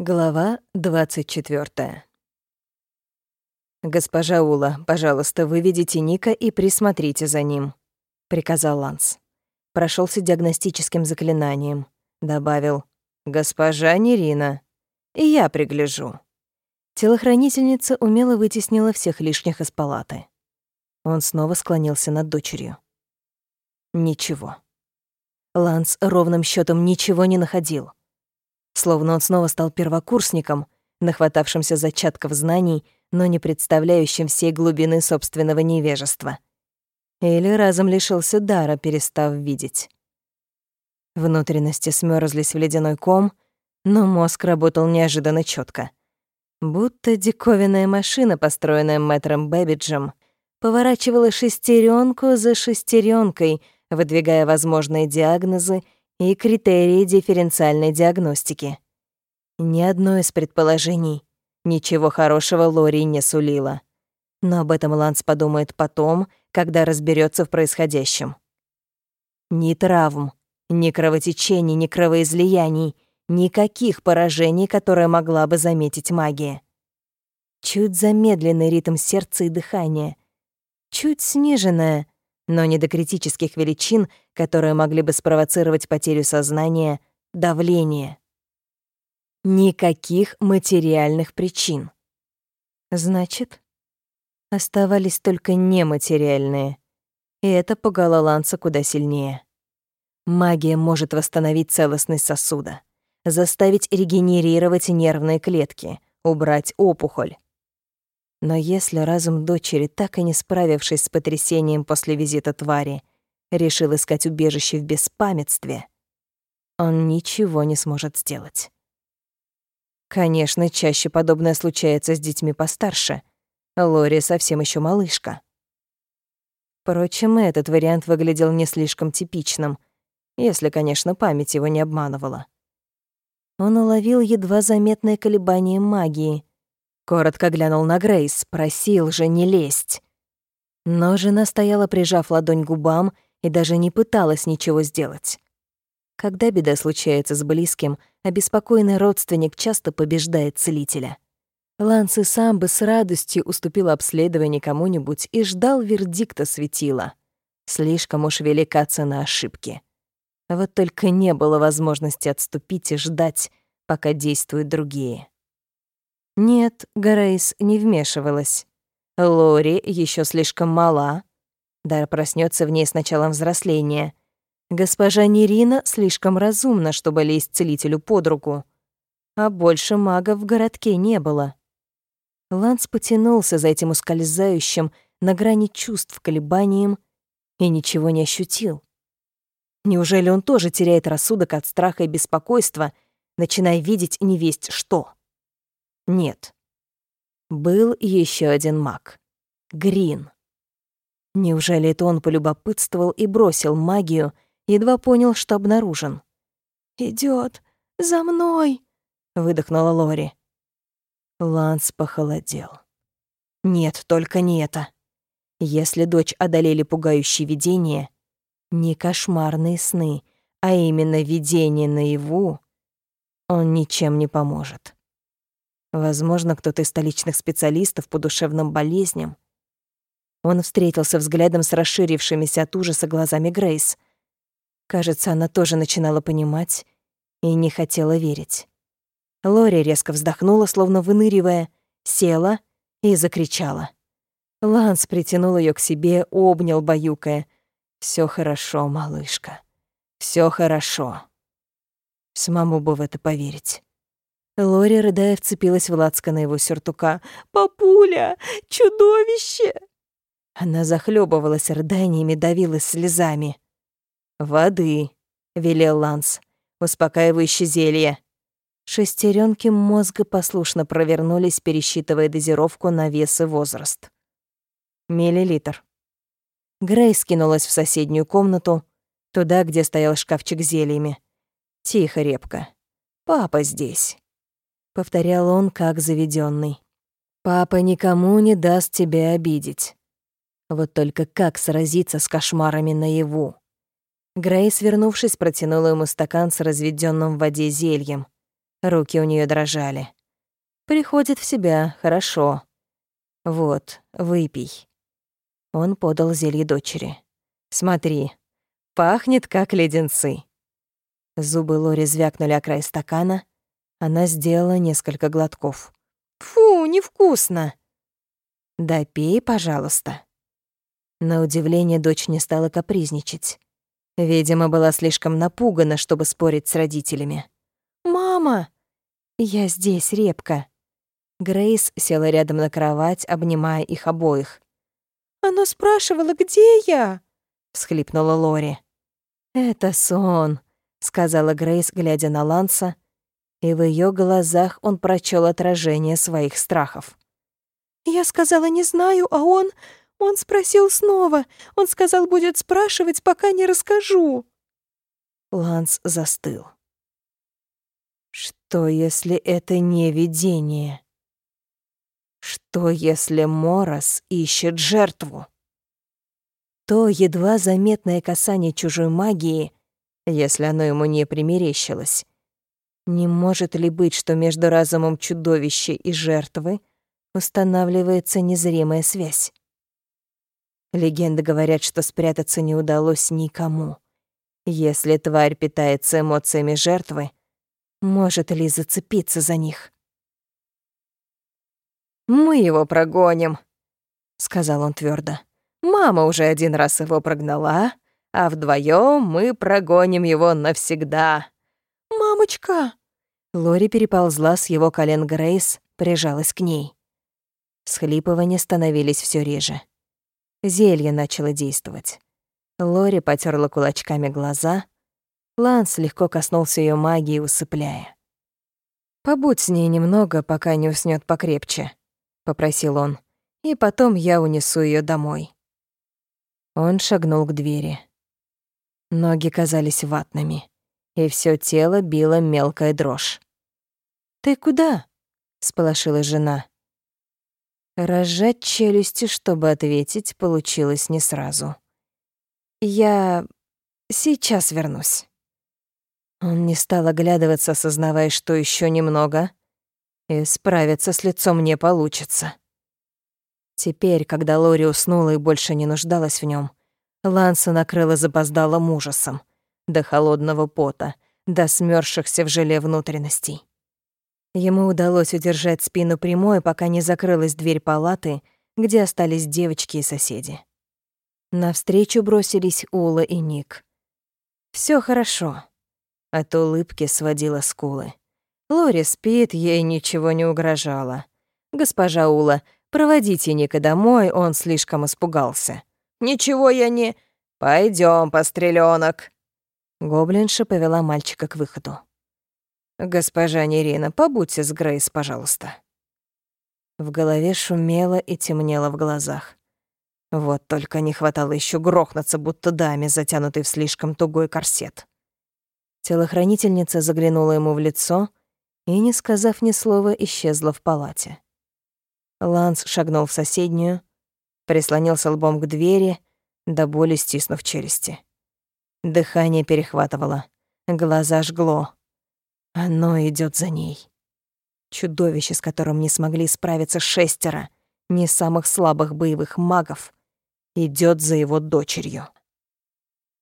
Глава 24. «Госпожа Ула, пожалуйста, выведите Ника и присмотрите за ним», — приказал Ланс. Прошелся диагностическим заклинанием. Добавил «Госпожа Нерина, и я пригляжу». Телохранительница умело вытеснила всех лишних из палаты. Он снова склонился над дочерью. Ничего. Ланс ровным счетом ничего не находил — Словно он снова стал первокурсником, нахватавшимся зачатков знаний, но не представляющим всей глубины собственного невежества. Или разом лишился дара, перестав видеть. Внутренности смёрзлись в ледяной ком, но мозг работал неожиданно четко, Будто диковинная машина, построенная мэтром Бэбиджем, поворачивала шестеренку за шестеренкой, выдвигая возможные диагнозы и критерии дифференциальной диагностики. Ни одно из предположений ничего хорошего Лори не сулило. Но об этом Ланс подумает потом, когда разберется в происходящем. Ни травм, ни кровотечений, ни кровоизлияний, никаких поражений, которые могла бы заметить магия. Чуть замедленный ритм сердца и дыхания, чуть сниженное, но не до критических величин, которые могли бы спровоцировать потерю сознания, давление. Никаких материальных причин. Значит, оставались только нематериальные, и это пугало Ланса куда сильнее. Магия может восстановить целостность сосуда, заставить регенерировать нервные клетки, убрать опухоль, но если разум дочери, так и не справившись с потрясением после визита твари, решил искать убежище в беспамятстве, он ничего не сможет сделать. Конечно, чаще подобное случается с детьми постарше. Лори совсем еще малышка. Впрочем, этот вариант выглядел не слишком типичным, если, конечно, память его не обманывала. Он уловил едва заметное колебание магии, Коротко глянул на Грейс, просил же не лезть. Но жена стояла, прижав ладонь к губам, и даже не пыталась ничего сделать. Когда беда случается с близким, обеспокоенный родственник часто побеждает целителя. Ланс и сам бы с радостью уступил обследование кому-нибудь и ждал вердикта светила. Слишком уж велика цена ошибки. Вот только не было возможности отступить и ждать, пока действуют другие. Нет, Грейс не вмешивалась. Лори еще слишком мала. Дар проснется в ней с началом взросления. Госпожа Нерина слишком разумна, чтобы лезть целителю под руку. А больше магов в городке не было. Ланс потянулся за этим ускользающим на грани чувств колебанием и ничего не ощутил. Неужели он тоже теряет рассудок от страха и беспокойства, начиная видеть невесть что? Нет. Был еще один маг. Грин. Неужели это он полюбопытствовал и бросил магию, едва понял, что обнаружен? Идет за мной!» — выдохнула Лори. Ланс похолодел. «Нет, только не это. Если дочь одолели пугающие видения, не кошмарные сны, а именно видение наяву, он ничем не поможет. Возможно, кто-то из столичных специалистов по душевным болезням. Он встретился взглядом с расширившимися от ужаса глазами Грейс. Кажется, она тоже начинала понимать и не хотела верить. Лори резко вздохнула, словно выныривая, села и закричала. Ланс притянул ее к себе, обнял, баюкая. Все хорошо, малышка. Все хорошо». Самому бы в это поверить. Лори, рыдая, вцепилась в на его сюртука. «Папуля! Чудовище!» Она захлебывалась рыданиями, давилась слезами. «Воды!» — велел Ланс. «Успокаивающее зелье!» Шестеренки мозга послушно провернулись, пересчитывая дозировку на вес и возраст. Миллилитр. Грейс кинулась в соседнюю комнату, туда, где стоял шкафчик с зельями. Тихо, репка. Папа здесь повторял он как заведенный. Папа никому не даст тебя обидеть. Вот только как сразиться с кошмарами наяву? Грейс, вернувшись, протянула ему стакан с разведенным в воде зельем. Руки у нее дрожали. Приходит в себя, хорошо. Вот, выпей. Он подал зелье дочери. Смотри, пахнет как леденцы. Зубы Лори звякнули о край стакана. Она сделала несколько глотков. Фу, невкусно. Да пей, пожалуйста. На удивление дочь не стала капризничать. Видимо, была слишком напугана, чтобы спорить с родителями. «Мама!» «Я здесь, Репка». Грейс села рядом на кровать, обнимая их обоих. «Она спрашивала, где я?» — всхлипнула Лори. «Это сон», — сказала Грейс, глядя на Ланса, и в ее глазах он прочел отражение своих страхов. «Я сказала, не знаю, а он... Он спросил снова. Он сказал, будет спрашивать, пока не расскажу». Ланс застыл. Что, если это не видение? Что, если Морос ищет жертву? То едва заметное касание чужой магии, если оно ему не примерещилось, не может ли быть, что между разумом чудовища и жертвы устанавливается незримая связь? Легенды говорят, что спрятаться не удалось никому. Если тварь питается эмоциями жертвы, может ли зацепиться за них. «Мы его прогоним», — сказал он твердо. «Мама уже один раз его прогнала, а вдвоем мы прогоним его навсегда». «Мамочка!» Лори переползла с его колен Грейс, прижалась к ней. Схлипывания становились все реже. Зелье начало действовать. Лори потерла кулачками глаза, Ланс легко коснулся ее магии, усыпляя. «Побудь с ней немного, пока не уснет покрепче», — попросил он, «и потом я унесу ее домой». Он шагнул к двери. Ноги казались ватными, и все тело било мелкая дрожь. «Ты куда?» — сполошилась жена. Разжать челюсти, чтобы ответить, получилось не сразу. «Я сейчас вернусь». Он не стал оглядываться, осознавая, что еще немного, и справиться с лицом не получится. Теперь, когда Лори уснула и больше не нуждалась в нем, Ланса накрыла запоздалым ужасом, до холодного пота, до смёрзшихся в желе внутренностей. Ему удалось удержать спину прямой, пока не закрылась дверь палаты, где остались девочки и соседи. Навстречу бросились Ула и Ник. Все хорошо. От улыбки сводила скулы. Лори спит, ей ничего не угрожало. «Госпожа Ула, проводите Ника домой, он слишком испугался». «Ничего я не...» Пойдем, пострелёнок». Гоблинша повела мальчика к выходу. «Госпожа Нерина, побудьте с Грейс, пожалуйста». В голове шумело и темнело в глазах. Вот только не хватало еще грохнуться, будто даме, затянутой в слишком тугой корсет. Телохранительница заглянула ему в лицо и, не сказав ни слова, исчезла в палате. Ланс шагнул в соседнюю, прислонился лбом к двери, до боли стиснув челюсти. Дыхание перехватывало, глаза жгло. Оно идет за ней. Чудовище, с которым не смогли справиться шестеро, не самых слабых боевых магов, идет за его дочерью.